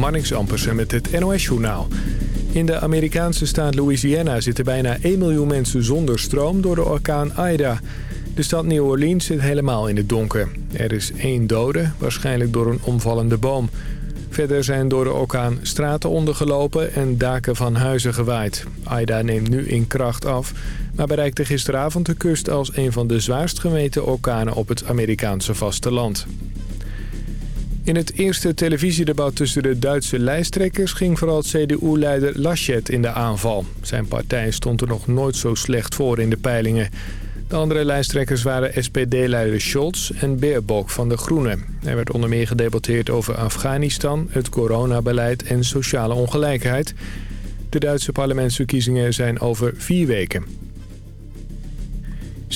Marnix met het NOS-journaal. In de Amerikaanse staat Louisiana zitten bijna 1 miljoen mensen zonder stroom door de orkaan Ida. De stad New Orleans zit helemaal in het donker. Er is één dode, waarschijnlijk door een omvallende boom. Verder zijn door de orkaan straten ondergelopen en daken van huizen gewaaid. Ida neemt nu in kracht af, maar bereikte gisteravond de kust als een van de zwaarst gemeten orkanen op het Amerikaanse vasteland. In het eerste televisiedebat tussen de Duitse lijsttrekkers ging vooral CDU-leider Laschet in de aanval. Zijn partij stond er nog nooit zo slecht voor in de peilingen. De andere lijsttrekkers waren SPD-leider Scholz en Baerbock van de Groenen. Er werd onder meer gedebatteerd over Afghanistan, het coronabeleid en sociale ongelijkheid. De Duitse parlementsverkiezingen zijn over vier weken.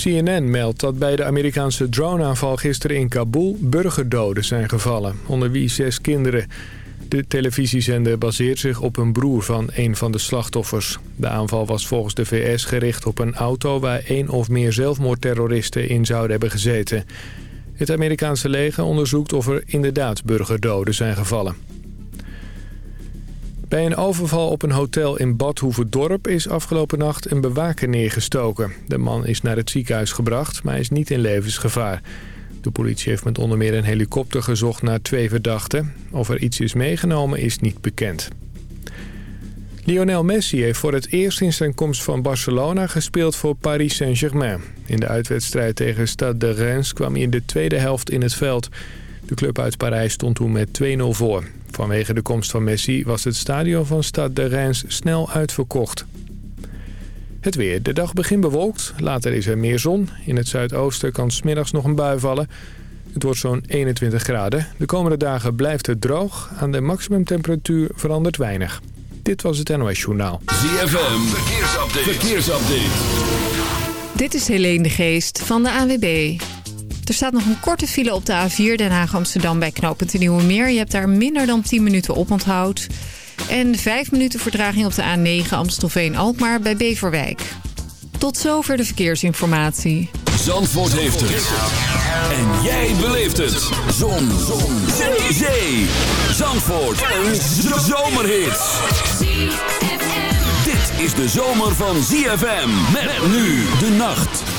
CNN meldt dat bij de Amerikaanse droneaanval gisteren in Kabul burgerdoden zijn gevallen, onder wie zes kinderen. De televisiezender baseert zich op een broer van een van de slachtoffers. De aanval was volgens de VS gericht op een auto waar één of meer zelfmoordterroristen in zouden hebben gezeten. Het Amerikaanse leger onderzoekt of er inderdaad burgerdoden zijn gevallen. Bij een overval op een hotel in Badhoevedorp is afgelopen nacht een bewaker neergestoken. De man is naar het ziekenhuis gebracht, maar is niet in levensgevaar. De politie heeft met onder meer een helikopter gezocht naar twee verdachten. Of er iets is meegenomen is niet bekend. Lionel Messi heeft voor het eerst sinds zijn komst van Barcelona gespeeld voor Paris Saint-Germain. In de uitwedstrijd tegen Stade de Reims kwam hij in de tweede helft in het veld. De club uit Parijs stond toen met 2-0 voor. Vanwege de komst van Messi was het stadion van Stade de Reims snel uitverkocht. Het weer. De dag begint bewolkt. Later is er meer zon. In het zuidoosten kan smiddags nog een bui vallen. Het wordt zo'n 21 graden. De komende dagen blijft het droog. Aan de maximumtemperatuur verandert weinig. Dit was het NOS Journaal. ZFM. Verkeersupdate. Verkeersupdate. Dit is Helene de Geest van de AWB. Er staat nog een korte file op de A4 Den Haag-Amsterdam bij knooppunt de Nieuwe Meer. Je hebt daar minder dan 10 minuten op onthoud. En 5 minuten vertraging op de A9 Amstelveen-Alkmaar bij Beverwijk. Tot zover de verkeersinformatie. Zandvoort heeft het. En jij beleeft het. Zon. Zon. Zee. Zandvoort. Een zomerhit. Dit is de zomer van ZFM. Met nu de nacht.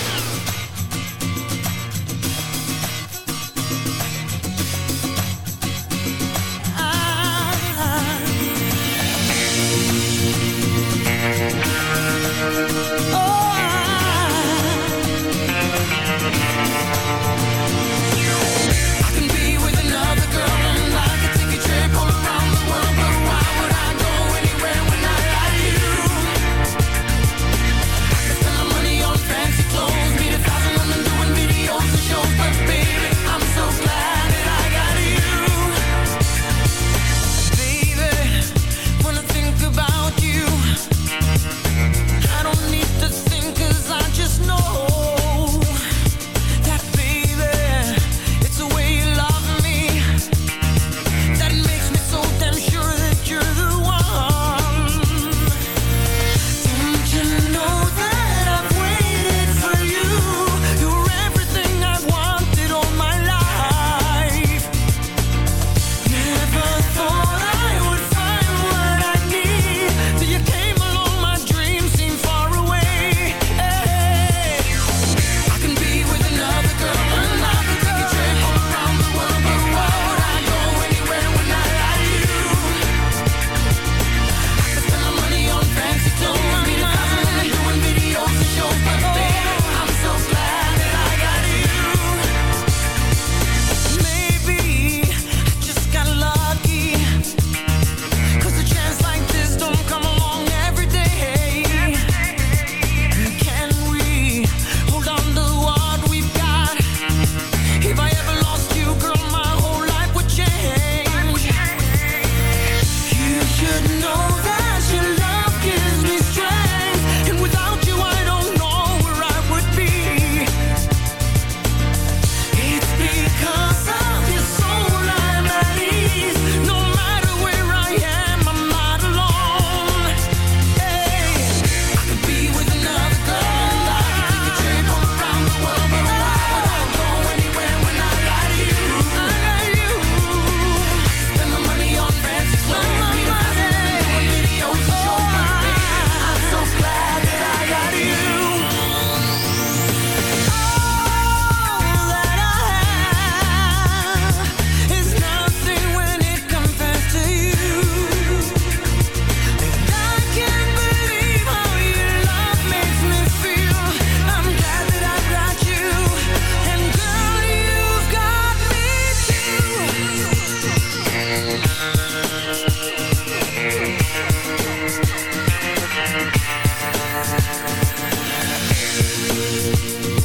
Música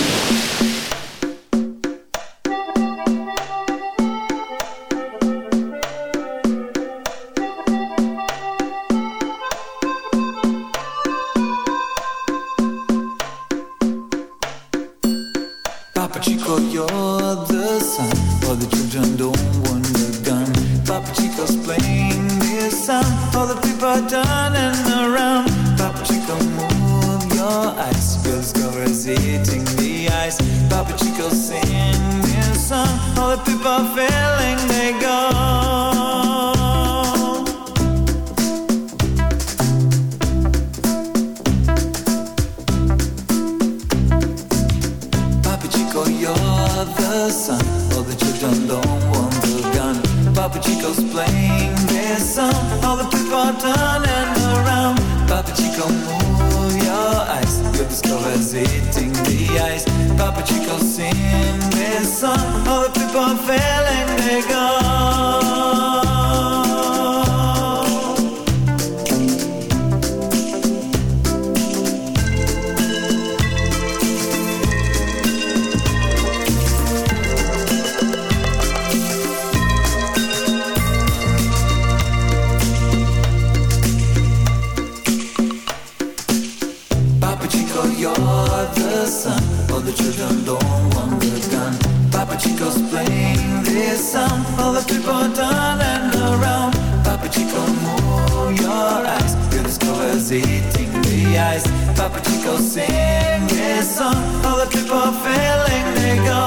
The sun. All the children don't want the gun. Papa Chico's playing this song. All the people are turning around. Papa Chico, move your eyes. Your discover's eating the ice. Papa Chico, sing this song. All the people feeling they go.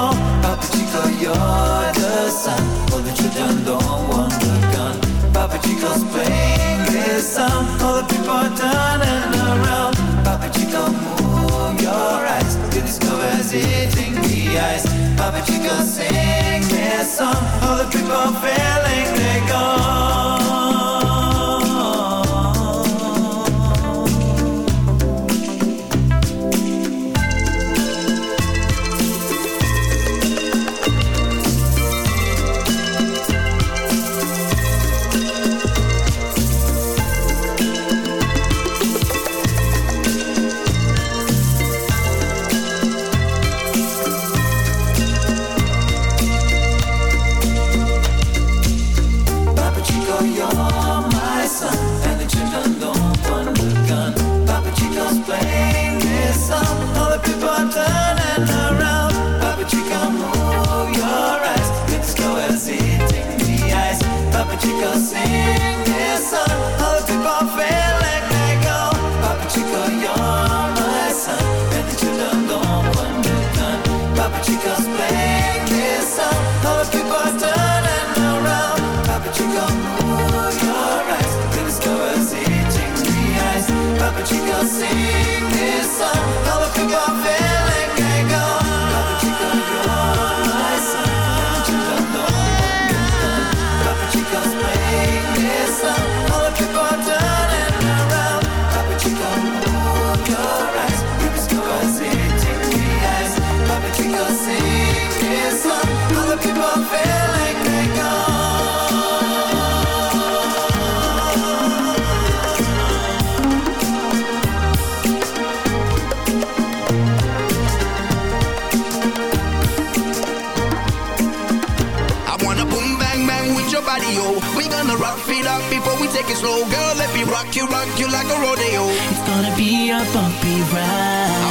Papa Chico, you're the sun. All the children don't want the gun. Papa Chico's playing this song. All the people are turning around. Papa Chico, move to discover as in the ice. Papa Chico sang their song, all the people feeling they're gone. de meu. rock you like a rodeo. It's gonna be a bumpy ride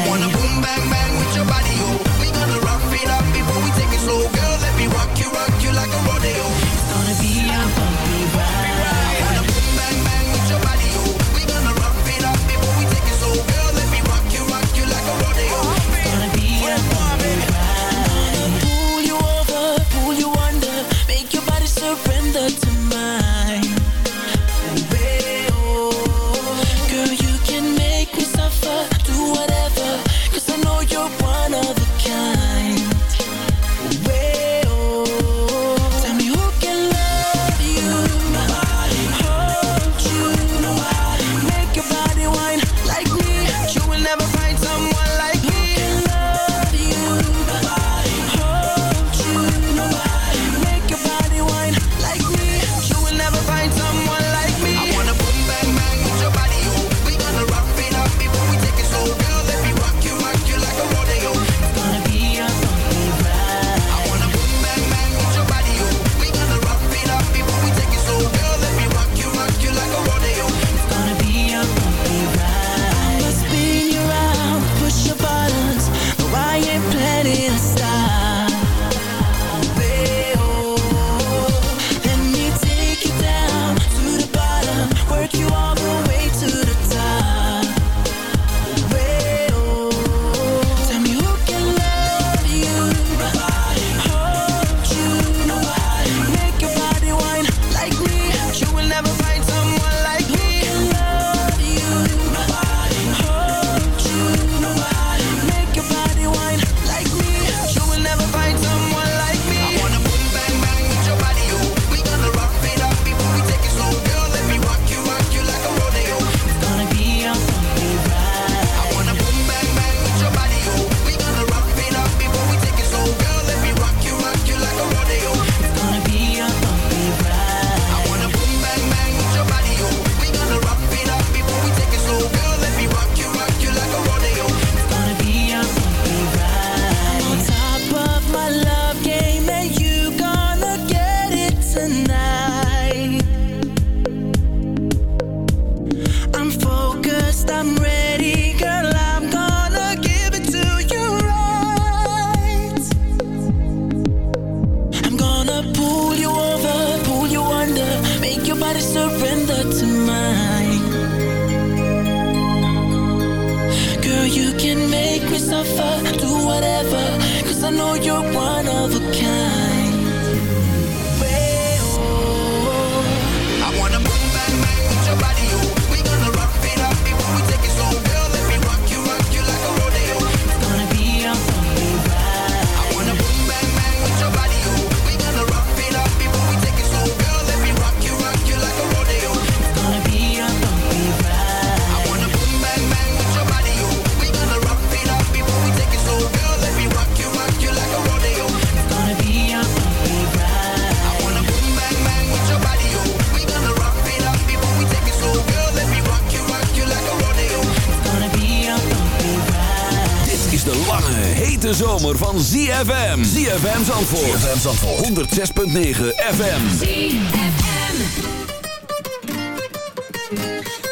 van ZFM. ZFM Zandvoort. ZFM Zandvoort. 106.9 FM. ZFM.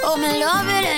Oh, my love it,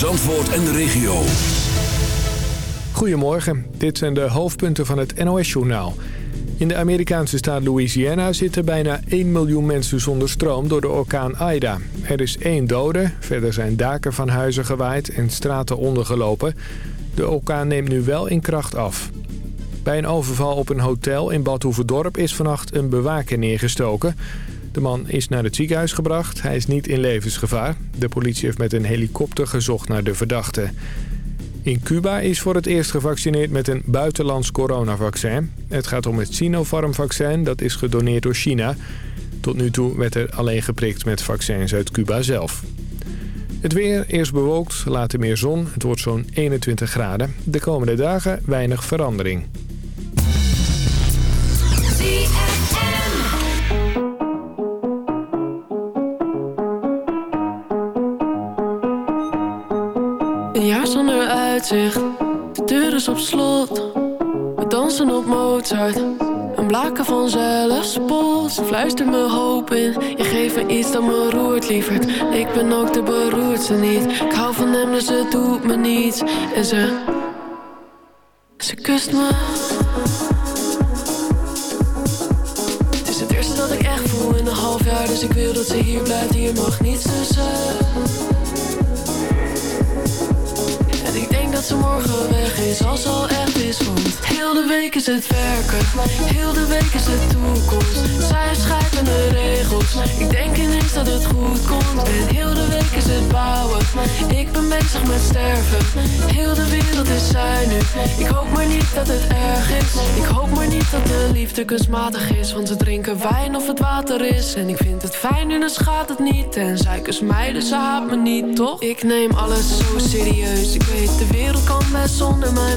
Zandvoort en de regio. Goedemorgen, dit zijn de hoofdpunten van het NOS-journaal. In de Amerikaanse staat Louisiana zitten bijna 1 miljoen mensen zonder stroom door de orkaan Ida. Er is één dode, verder zijn daken van huizen gewaaid en straten ondergelopen. De orkaan neemt nu wel in kracht af. Bij een overval op een hotel in Bad Hoeverdorp is vannacht een bewaker neergestoken. De man is naar het ziekenhuis gebracht. Hij is niet in levensgevaar. De politie heeft met een helikopter gezocht naar de verdachte. In Cuba is voor het eerst gevaccineerd met een buitenlands coronavaccin. Het gaat om het Sinopharm-vaccin, dat is gedoneerd door China. Tot nu toe werd er alleen geprikt met vaccins uit Cuba zelf. Het weer, eerst bewolkt, later meer zon. Het wordt zo'n 21 graden. De komende dagen weinig verandering. De deur is op slot. We dansen op Mozart, een blaken van zelfspot. Fluister me hoop in, je geeft me iets dat me roert, lieverd. Ik ben ook de beroerdste niet. Ik hou van hem, dus het doet me niets. En ze, ze kust me. Het is het eerste dat ik echt voel in een half jaar, dus ik wil dat ze hier blijft. Hier mag niets tussen. Dat ze morgen weg is, als al echt is Want heel de week is het werken, heel de week is het toekomst. Zij schrijven de regels, ik denk ineens dat het goed komt En heel de week is het bouwen, ik ben bezig met sterven. Heel de wereld is zij nu, ik hoop maar niet dat het erg is. Ik hoop maar niet dat de liefde kunstmatig is. Want ze drinken wijn of het water is. En ik vind het fijn nu, dan schaadt het niet. En zij kust mij, dus ze haat me niet, toch? Ik neem alles zo serieus, ik weet de wereld kan best zonder mij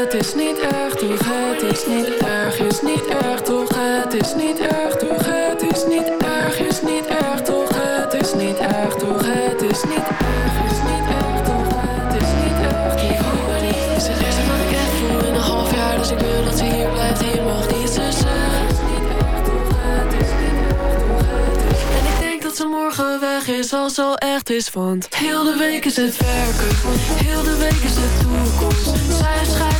het is niet erg toch Het is niet erg, is niet erg toch, het is niet erg toch Het is niet erg, is niet erg toch, het is niet erg toch Het is niet erg, is niet erg toch, het is niet erg toch Ik hoop maar niet, is het eerste wat ik echt voel in een half jaar Dus ik wil dat ze hier blijft, hier mag niets tussen En ik denk dat ze morgen weg is als al echt is Want heel de week is het werken Heel de week is de toekomst Zij schrijven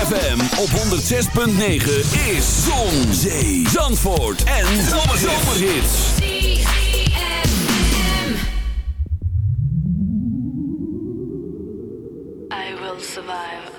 ZFM op 106.9 is Zon, Zee, Zandvoort en Zomerhits. I will survive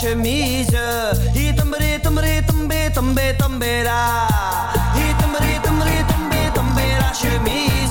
chemise. Hier tambouré, tambouré, també, també, tambera. Hier tambouré, tambouré, també, tambera chemise.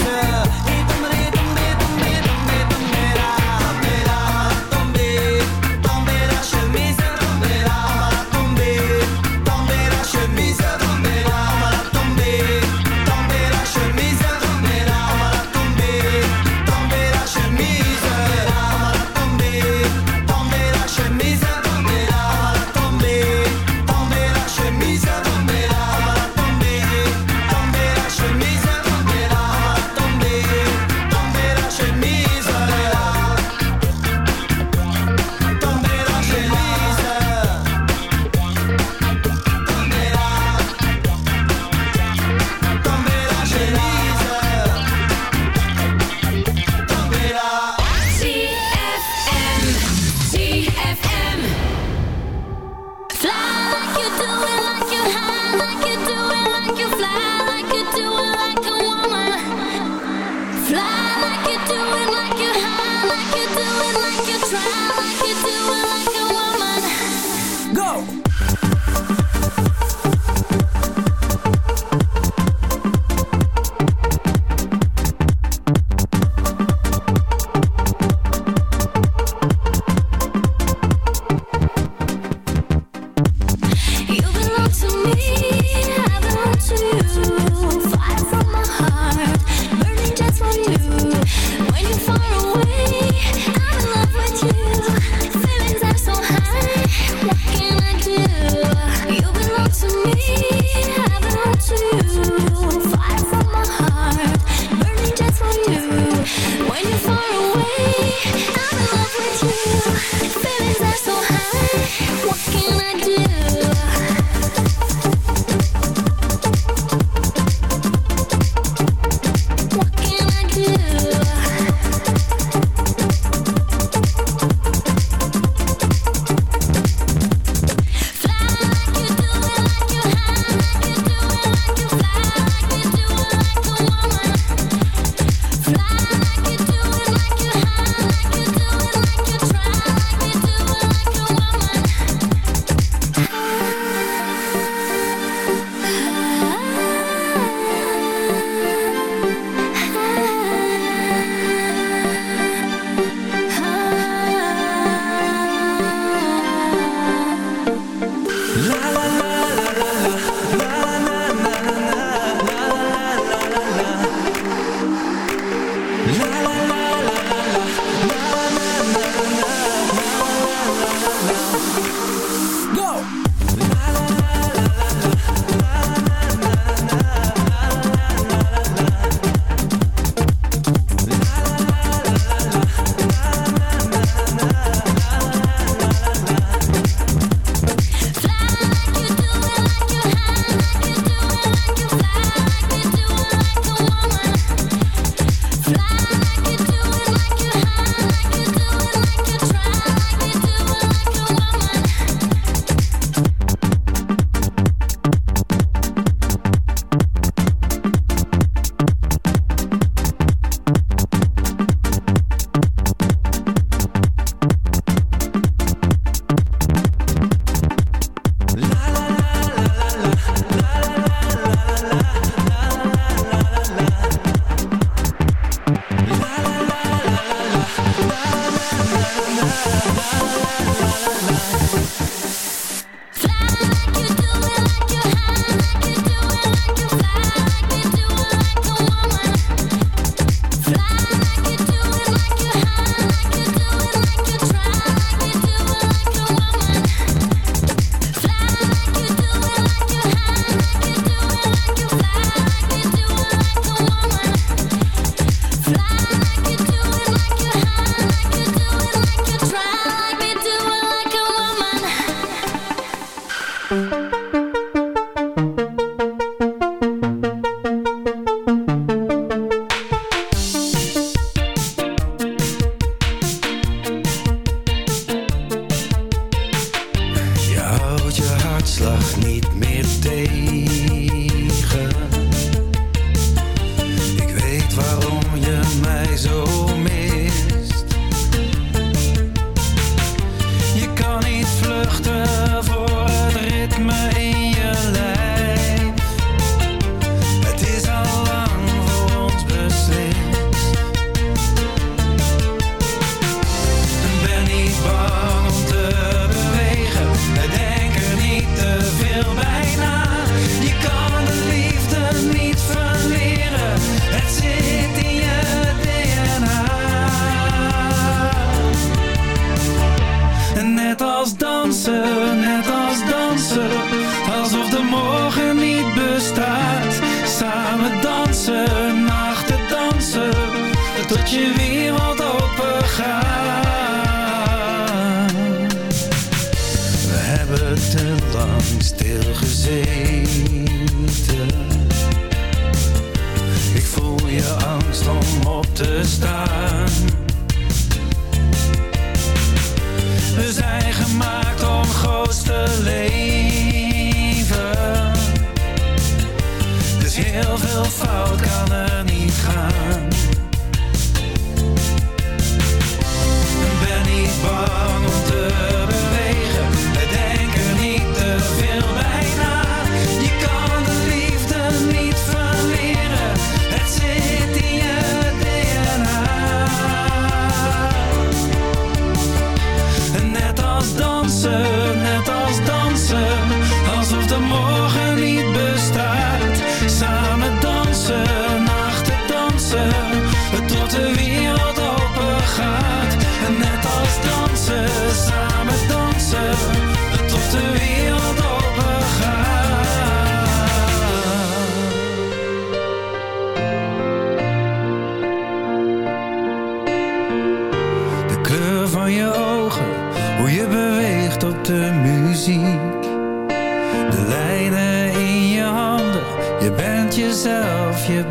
Tot je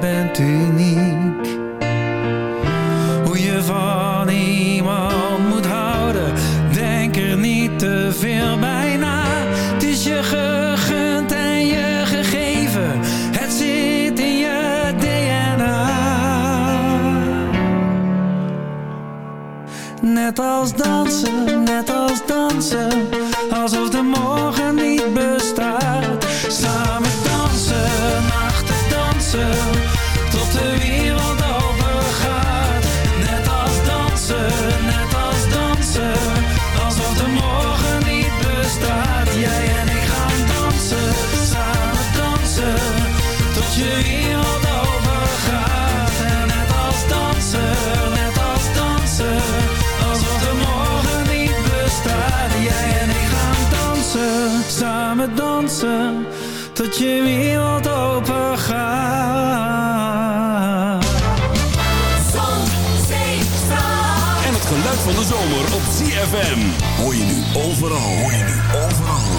bent uniek. Hoe je van iemand moet houden, denk er niet te veel bij na. Het is je gegund en je gegeven, het zit in je DNA. Net als dansen, net als dansen, alsof de morgen niet bestaat. Samen dansen, tot de wereld open gaat. Net als dansen, net als dansen, alsof de morgen niet bestaat. Jij en ik gaan dansen, samen dansen, tot je wereld open gaat. En net als dansen, net als dansen, alsof de morgen niet bestaat. Jij en ik gaan dansen, samen dansen, tot je wereld open Zon, zee. En het geluid van de zomer op CFM. Hoor je nu overal. Hoor je nu overal.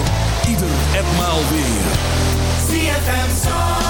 Ieder en maal weer. CFM Zandvoort.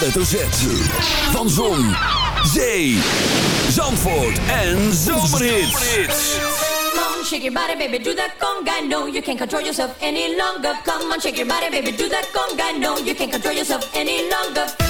Hoofdletter Z. Van Zon, Zee, Zandvoort en Zomerhits. Shake your body, baby, do that conga. No, you can't control yourself any longer. Come on, shake your body, baby, do that conga. No, you can't control yourself any longer.